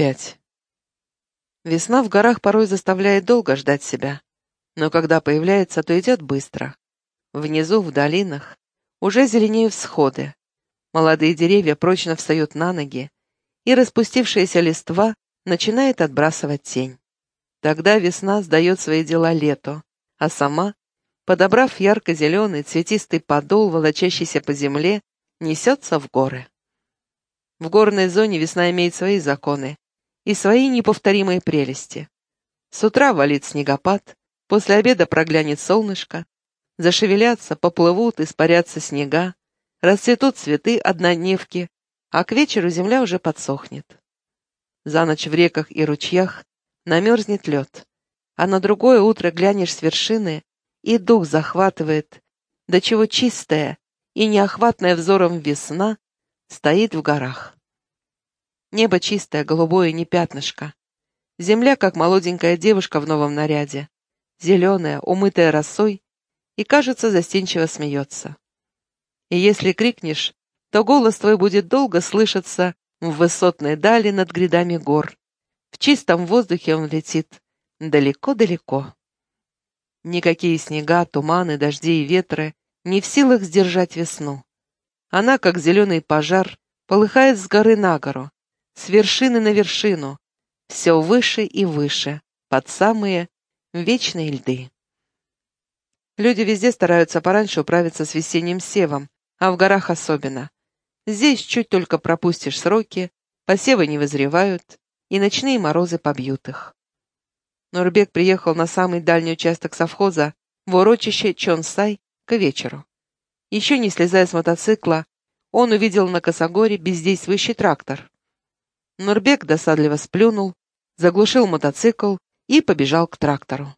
5. Весна в горах порой заставляет долго ждать себя, но когда появляется, то идет быстро. Внизу, в долинах, уже зеленеют всходы. Молодые деревья прочно встают на ноги, и распустившаяся листва начинает отбрасывать тень. Тогда весна сдает свои дела лету, а сама, подобрав ярко-зеленый цветистый подол, волочащийся по земле, несется в горы. В горной зоне весна имеет свои законы и свои неповторимые прелести. С утра валит снегопад, после обеда проглянет солнышко, зашевелятся, поплывут, испарятся снега, расцветут цветы однодневки, а к вечеру земля уже подсохнет. За ночь в реках и ручьях намерзнет лед, а на другое утро глянешь с вершины, и дух захватывает, до чего чистая и неохватная взором весна стоит в горах. Небо чистое, голубое, не пятнышко. Земля, как молоденькая девушка в новом наряде. Зеленая, умытая росой, и, кажется, застенчиво смеется. И если крикнешь, то голос твой будет долго слышаться в высотной дали над грядами гор. В чистом воздухе он летит далеко-далеко. Никакие снега, туманы, дожди и ветры не в силах сдержать весну. Она, как зеленый пожар, полыхает с горы на гору, с вершины на вершину, все выше и выше, под самые вечные льды. Люди везде стараются пораньше управиться с весенним севом, а в горах особенно. Здесь чуть только пропустишь сроки, посевы не вызревают, и ночные морозы побьют их. Нурбек приехал на самый дальний участок совхоза, в урочище Чонсай, к вечеру. Еще не слезая с мотоцикла, он увидел на косогоре бездействующий трактор. Нурбек досадливо сплюнул, заглушил мотоцикл и побежал к трактору.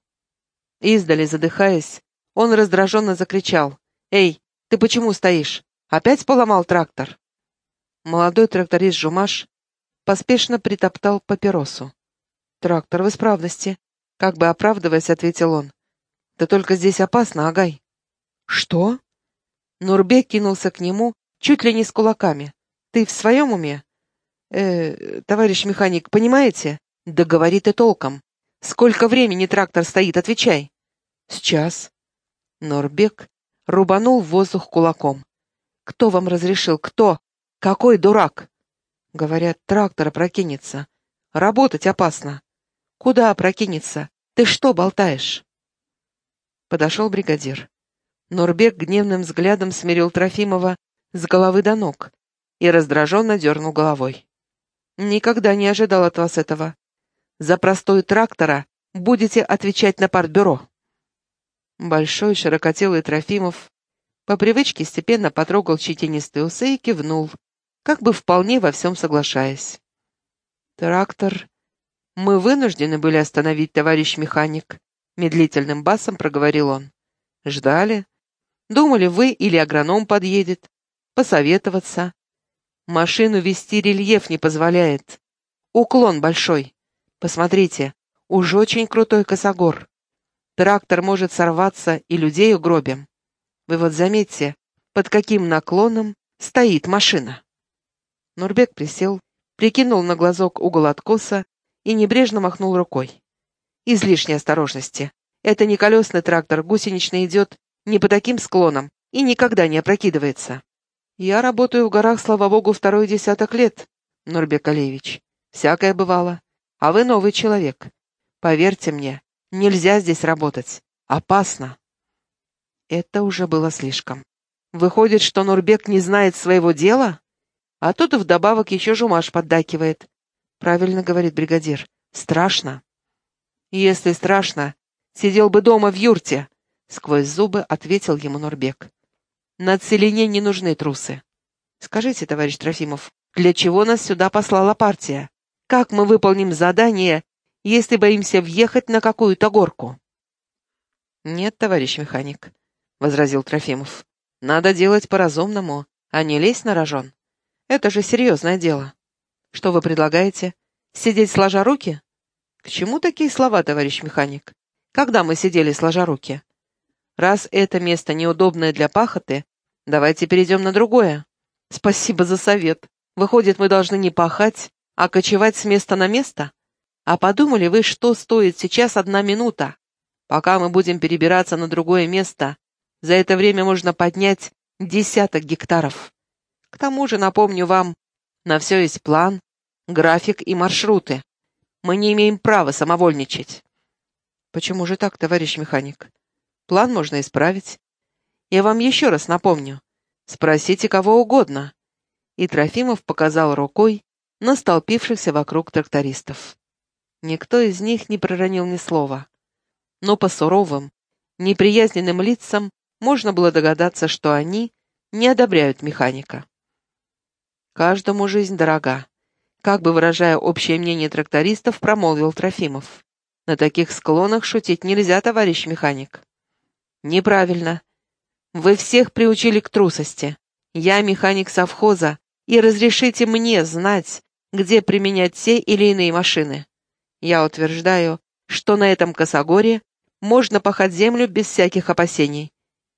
Издали, задыхаясь, он раздраженно закричал. «Эй, ты почему стоишь? Опять поломал трактор?» Молодой тракторист Жумаш поспешно притоптал папиросу. «Трактор в исправности», — как бы оправдываясь, ответил он. «Да только здесь опасно, Агай». «Что?» Нурбек кинулся к нему, чуть ли не с кулаками. «Ты в своем уме?» «Э, товарищ механик, понимаете?» «Да говори ты толком. Сколько времени трактор стоит, отвечай». «Сейчас». Нурбек рубанул в воздух кулаком. «Кто вам разрешил? Кто? Какой дурак?» Говорят, трактор опрокинется. Работать опасно. Куда опрокинется? Ты что болтаешь? Подошел бригадир. Нурбек гневным взглядом смирил Трофимова с головы до ног и раздраженно дернул головой. «Никогда не ожидал от вас этого. За простой трактора будете отвечать на партбюро». Большой широкотелый Трофимов по привычке степенно потрогал щетинистые усы и кивнул, как бы вполне во всем соглашаясь. «Трактор мы вынуждены были остановить, товарищ механик», — медлительным басом проговорил он. «Ждали, Думали, вы или агроном подъедет. Посоветоваться. Машину вести рельеф не позволяет. Уклон большой. Посмотрите, уж очень крутой косогор. Трактор может сорваться и людей угробим. Вы вот заметьте, под каким наклоном стоит машина. Нурбек присел, прикинул на глазок угол откоса и небрежно махнул рукой. Излишней осторожности. Это не колесный трактор, гусеничный идет не по таким склонам и никогда не опрокидывается. Я работаю в горах, слава богу, второй десяток лет, Нурбек Алиевич. Всякое бывало. А вы новый человек. Поверьте мне, нельзя здесь работать. Опасно. Это уже было слишком. Выходит, что Нурбек не знает своего дела? А тут вдобавок еще Жумаш поддакивает. Правильно говорит бригадир. Страшно. Если страшно, сидел бы дома в юрте, Сквозь зубы ответил ему Нурбек. На целине не нужны трусы. Скажите, товарищ Трофимов, для чего нас сюда послала партия? Как мы выполним задание, если боимся въехать на какую-то горку? Нет, товарищ механик, возразил Трофимов. Надо делать по-разумному, а не лезть на рожон. Это же серьезное дело. Что вы предлагаете? Сидеть сложа руки? К чему такие слова, товарищ механик? Когда мы сидели сложа руки? Раз это место неудобное для пахоты, давайте перейдем на другое. Спасибо за совет. Выходит, мы должны не пахать, А кочевать с места на место? А подумали вы, что стоит сейчас одна минута? Пока мы будем перебираться на другое место, за это время можно поднять десяток гектаров. К тому же, напомню вам, на все есть план, график и маршруты. Мы не имеем права самовольничать. Почему же так, товарищ механик? План можно исправить. Я вам еще раз напомню. Спросите кого угодно. И Трофимов показал рукой на столпившихся вокруг трактористов. Никто из них не проронил ни слова. Но по суровым, неприязненным лицам можно было догадаться, что они не одобряют механика. Каждому жизнь дорога. Как бы выражая общее мнение трактористов, промолвил Трофимов. На таких склонах шутить нельзя, товарищ механик. Неправильно. Вы всех приучили к трусости. Я механик совхоза, и разрешите мне знать, где применять те или иные машины. Я утверждаю, что на этом косогоре можно пахать землю без всяких опасений.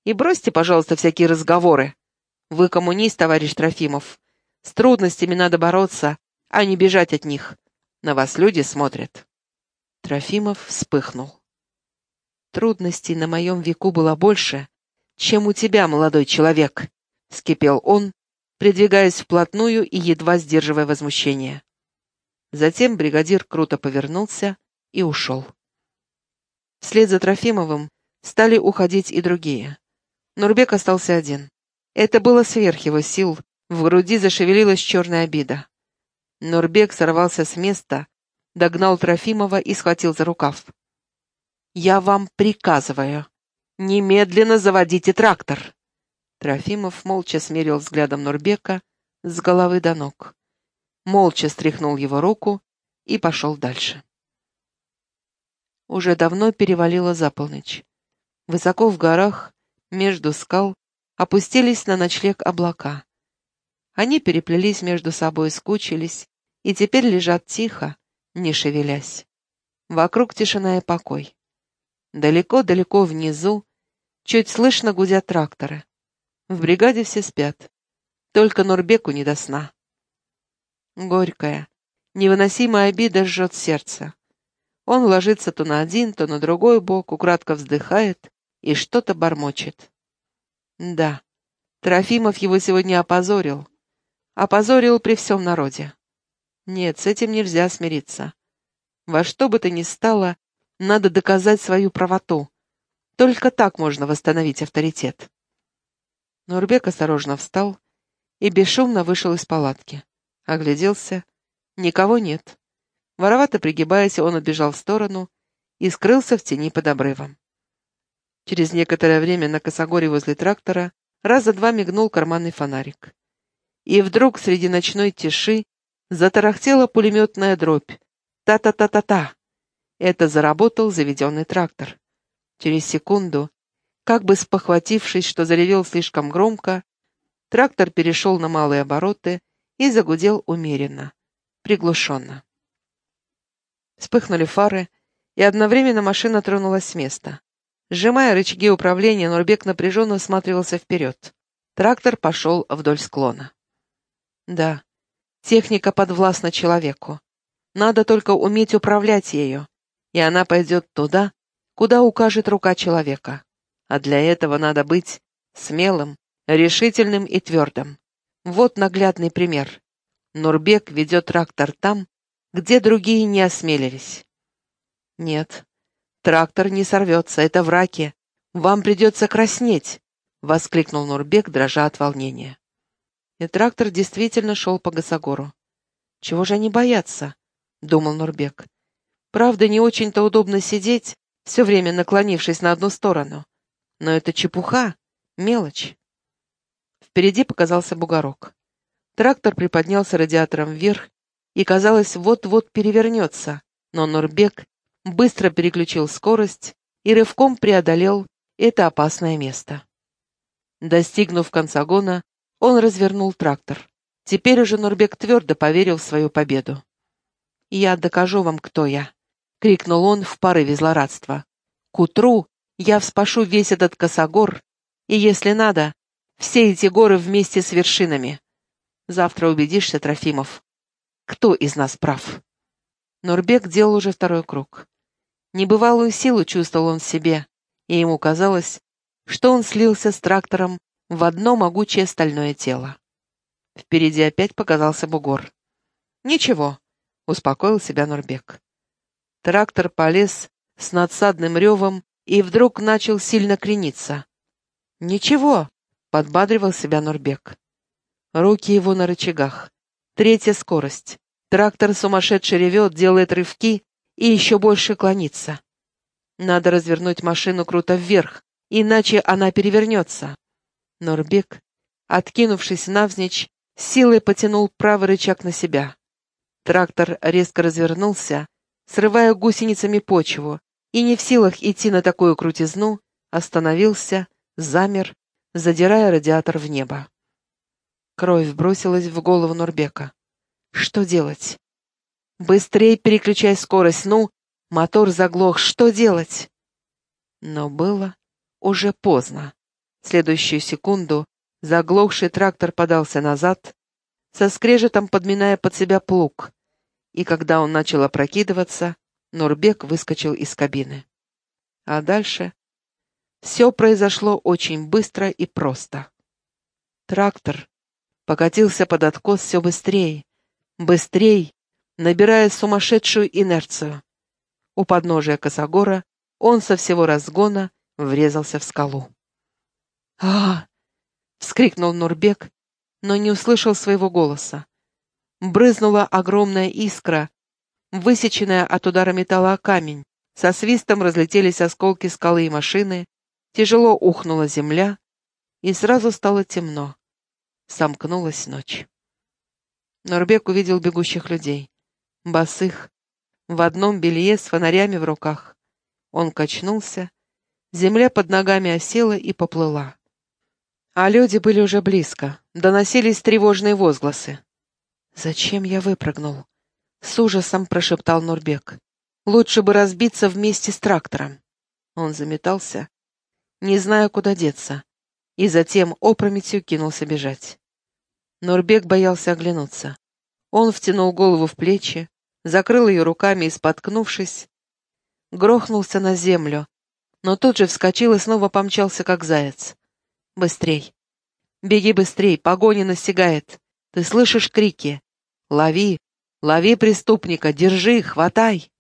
И бросьте, пожалуйста, всякие разговоры. Вы коммунист, товарищ Трофимов. С трудностями надо бороться, а не бежать от них. На вас люди смотрят. Трофимов вспыхнул. Трудностей на моем веку было больше, чем у тебя, молодой человек, — скипел он, придвигаясь вплотную и едва сдерживая возмущение. Затем бригадир круто повернулся и ушел. Вслед за Трофимовым стали уходить и другие. Нурбек остался один. Это было сверх его сил, в груди зашевелилась черная обида. Нурбек сорвался с места, догнал Трофимова и схватил за рукав. «Я вам приказываю, немедленно заводите трактор!» Трофимов молча смерил взглядом Нурбека с головы до ног. Молча стряхнул его руку и пошел дальше. Уже давно перевалило за полночь. Высоко в горах между скал опустились на ночлег облака. Они переплелись между собой, скучились и теперь лежат тихо, не шевелясь. Вокруг тишина и покой. Далеко-далеко внизу чуть слышно гудят тракторы. В бригаде все спят. Только Норбеку не до сна. Горькая, невыносимая обида жжет сердце. Он ложится то на один, то на другой бок, украдко вздыхает и что-то бормочет. Да, Трофимов его сегодня опозорил. Опозорил при всем народе. Нет, с этим нельзя смириться. Во что бы то ни стало, надо доказать свою правоту. Только так можно восстановить авторитет. Нурбек осторожно встал и бесшумно вышел из палатки. Огляделся. Никого нет. Воровато пригибаясь, он отбежал в сторону и скрылся в тени под обрывом. Через некоторое время на косогоре возле трактора раза два мигнул карманный фонарик. И вдруг среди ночной тиши затарахтела пулеметная дробь. Та-та-та-та-та. Это заработал заведенный трактор. Через секунду, как бы спохватившись, что заревел слишком громко, трактор перешел на малые обороты и загудел умеренно, приглушенно. Вспыхнули фары, и одновременно машина тронулась с места. Сжимая рычаги управления, Нурбек напряженно всматривался вперед. Трактор пошел вдоль склона. Да, техника подвластна человеку. Надо только уметь управлять ею, и она пойдет туда, куда укажет рука человека. А для этого надо быть смелым, решительным и твердым. Вот наглядный пример. Нурбек ведет трактор там, где другие не осмелились. Нет, «Трактор не сорвется, это враки. Вам придется краснеть!» — воскликнул Нурбек, дрожа от волнения. И трактор действительно шел по Гасогору. «Чего же они боятся?» — думал Нурбек. «Правда, не очень-то удобно сидеть, все время наклонившись на одну сторону. Но это чепуха, мелочь». Впереди показался бугорок. Трактор приподнялся радиатором вверх и, казалось, вот-вот перевернется, но Нурбек быстро переключил скорость и рывком преодолел это опасное место. Достигнув конца гона, он развернул трактор. Теперь уже Нурбек твердо поверил в свою победу. «Я докажу вам, кто я», — крикнул он в порыве злорадства. «К утру я вспашу весь этот косогор, и, если надо, все эти горы вместе с вершинами. Завтра убедишься, Трофимов. кто из нас прав. Нурбек делал уже второй круг. Небывалую силу чувствовал он в себе, и ему казалось, что он слился с трактором в одно могучее стальное тело. Впереди опять показался бугор. «Ничего», — успокоил себя Нурбек. Трактор полез с надсадным ревом и вдруг начал сильно крениться. «Ничего», — подбадривал себя Нурбек. Руки его на рычагах. Третья скорость. Трактор сумасшедше ревет, делает рывки и еще больше клонится. Надо развернуть машину круто вверх, иначе она перевернется. Норбек, откинувшись навзничь, силой потянул правый рычаг на себя. Трактор резко развернулся, срывая гусеницами почву, и не в силах идти на такую крутизну, остановился, замер, задирая радиатор в небо. Кровь бросилась в голову Норбека. Что делать? Быстрей переключай скорость, ну, мотор заглох, что делать? Но было уже поздно. В следующую секунду заглохший трактор подался назад, со скрежетом подминая под себя плуг, и когда он начал опрокидываться, Нурбек выскочил из кабины. А дальше все произошло очень быстро и просто. Трактор покатился под откос все быстрее, быстрее, набирая сумасшедшую инерцию. У подножия косогора он со всего разгона врезался в скалу. а вскрикнул Нурбек, но не услышал своего голоса. Брызнула огромная искра, высеченная от удара металла о камень. Со свистом разлетелись осколки скалы и машины, тяжело ухнула земля, и сразу стало темно. Сомкнулась ночь. Нурбек увидел бегущих людей. Босых, в одном белье с фонарями в руках. Он качнулся, земля под ногами осела и поплыла. А люди были уже близко, доносились тревожные возгласы. «Зачем я выпрыгнул?» — с ужасом прошептал Нурбек. «Лучше бы разбиться вместе с трактором». Он заметался, не зная, куда деться, и затем опрометью кинулся бежать. Нурбек боялся оглянуться. Он втянул голову в плечи, закрыл ее руками и, споткнувшись, грохнулся на землю, но тут же вскочил и снова помчался, как заяц. «Быстрей! Беги быстрей! Погоня настигает! Ты слышишь крики? Лови! Лови преступника! Держи! Хватай!»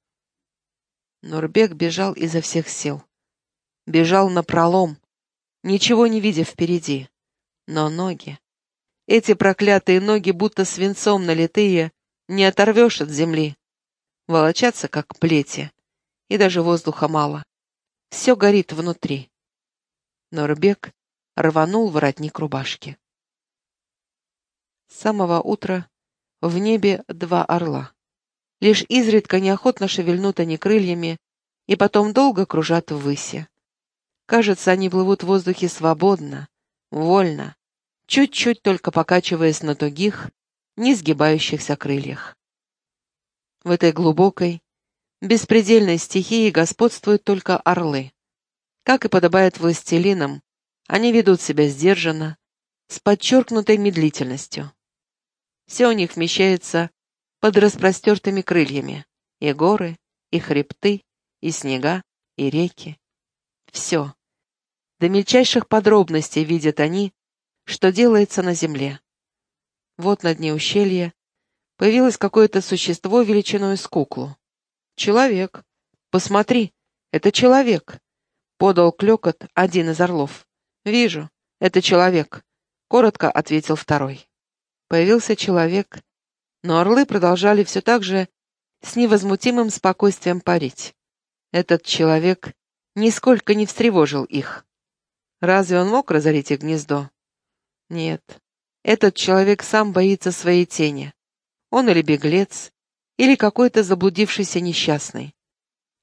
Нурбек бежал изо всех сил. Бежал напролом, ничего не видя впереди. Но ноги... Эти проклятые ноги, будто свинцом налитые, не оторвешь от земли. Волочатся, как плети, и даже воздуха мало. Все горит внутри. Норбек рванул воротник рубашки. С самого утра в небе два орла. Лишь изредка неохотно шевельнут они крыльями и потом долго кружат ввыси. Кажется, они плывут в воздухе свободно, вольно, чуть-чуть только покачиваясь на тугих, не сгибающихся крыльях. В этой глубокой, беспредельной стихии господствуют только орлы. Как и подобает властелинам, они ведут себя сдержанно, с подчеркнутой медлительностью. Все у них вмещается под распростертыми крыльями. И горы, и хребты, и снега, и реки. Все. До мельчайших подробностей видят они что делается на земле. Вот на дне ущелья появилось какое-то существо величиной с куклу. «Человек. Посмотри, это человек», — подал клёкот один из орлов. «Вижу, это человек», — коротко ответил второй. Появился человек, но орлы продолжали все так же с невозмутимым спокойствием парить. Этот человек нисколько не встревожил их. Разве он мог разорить их гнездо? Нет, этот человек сам боится своей тени. Он или беглец, или какой-то заблудившийся несчастный.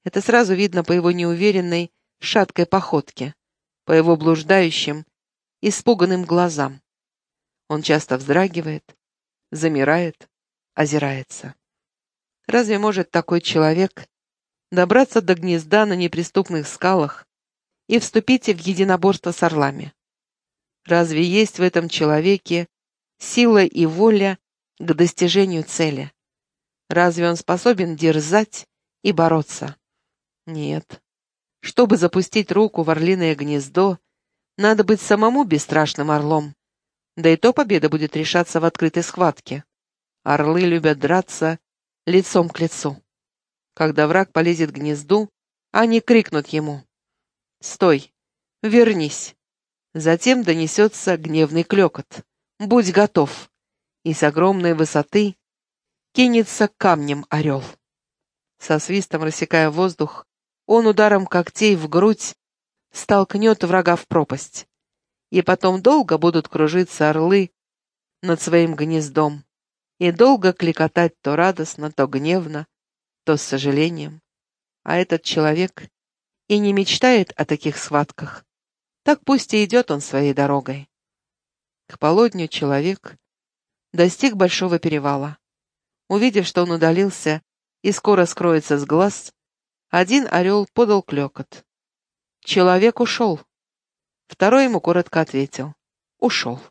Это сразу видно по его неуверенной, шаткой походке, по его блуждающим, испуганным глазам. Он часто вздрагивает, замирает, озирается. Разве может такой человек добраться до гнезда на неприступных скалах и вступить в единоборство с орлами? Разве есть в этом человеке сила и воля к достижению цели? Разве он способен дерзать и бороться? Нет. Чтобы запустить руку в орлиное гнездо, надо быть самому бесстрашным орлом. Да и то победа будет решаться в открытой схватке. Орлы любят драться лицом к лицу. Когда враг полезет к гнезду, они крикнут ему «Стой! Вернись!» Затем донесется гневный клекот «Будь готов!» И с огромной высоты кинется камнем орел. Со свистом рассекая воздух, он ударом когтей в грудь столкнет врага в пропасть. И потом долго будут кружиться орлы над своим гнездом и долго кликотать то радостно, то гневно, то с сожалением. А этот человек и не мечтает о таких схватках. Так пусть и идет он своей дорогой. К полудню человек достиг большого перевала. Увидев, что он удалился и скоро скроется с глаз, один орел подал клекот. Человек ушел. Второй ему коротко ответил. Ушел.